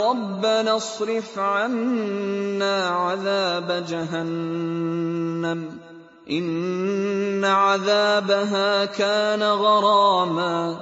رَبَّنَا اصْرِفْ عَنَّا عَذَابَ جَهَنَّمَ ۖ. إِنَّ عَذَابَهَا كَانَ غَرَامًا.